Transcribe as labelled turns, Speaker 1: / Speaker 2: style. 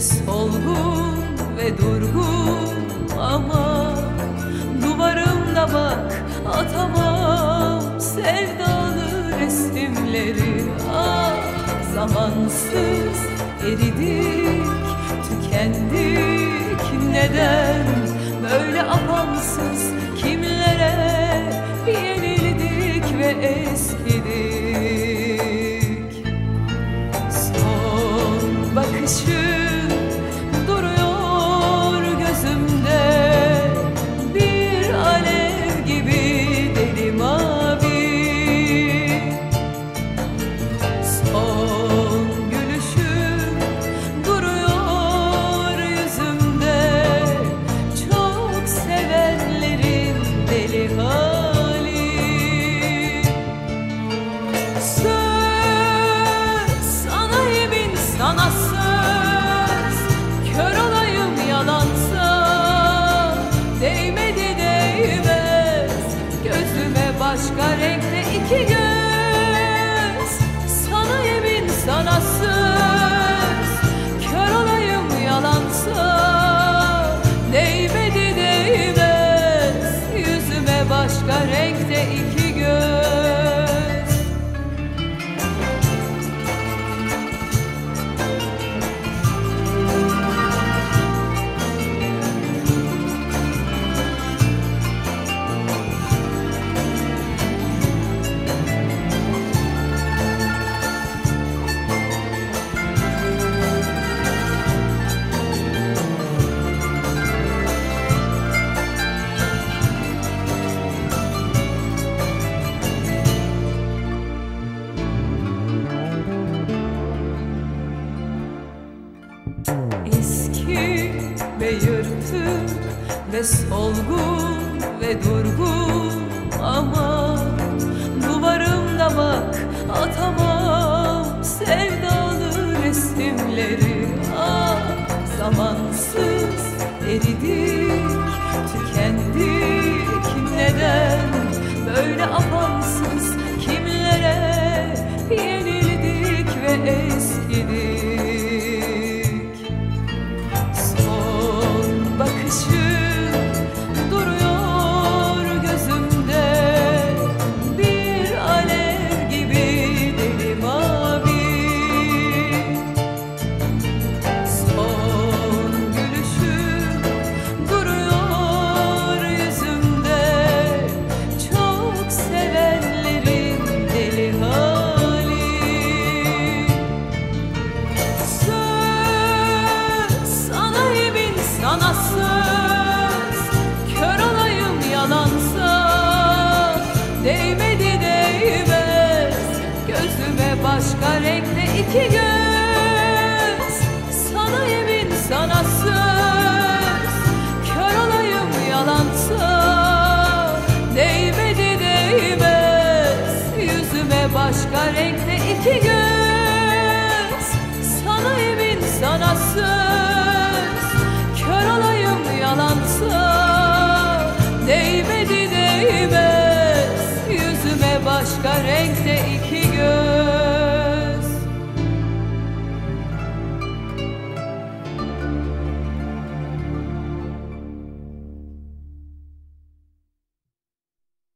Speaker 1: solgun ve durgun. Ama Duvarımda bak atamam. Sevdalı resimleri Ah zamansız eridik tükendik. Neden Böyle apansız? Kimlere yenildik ve eskidik? Son bakışın Eski ve yırtık ve solgun ve durgun ama Değmedi değmez. Gözüme başka renkte iki göz. Sana yemin sana söz. Kör olayım yalansa Değmedi değmez. Yüzüme başka renkte iki göz. Sana yemin sana söz Değmedi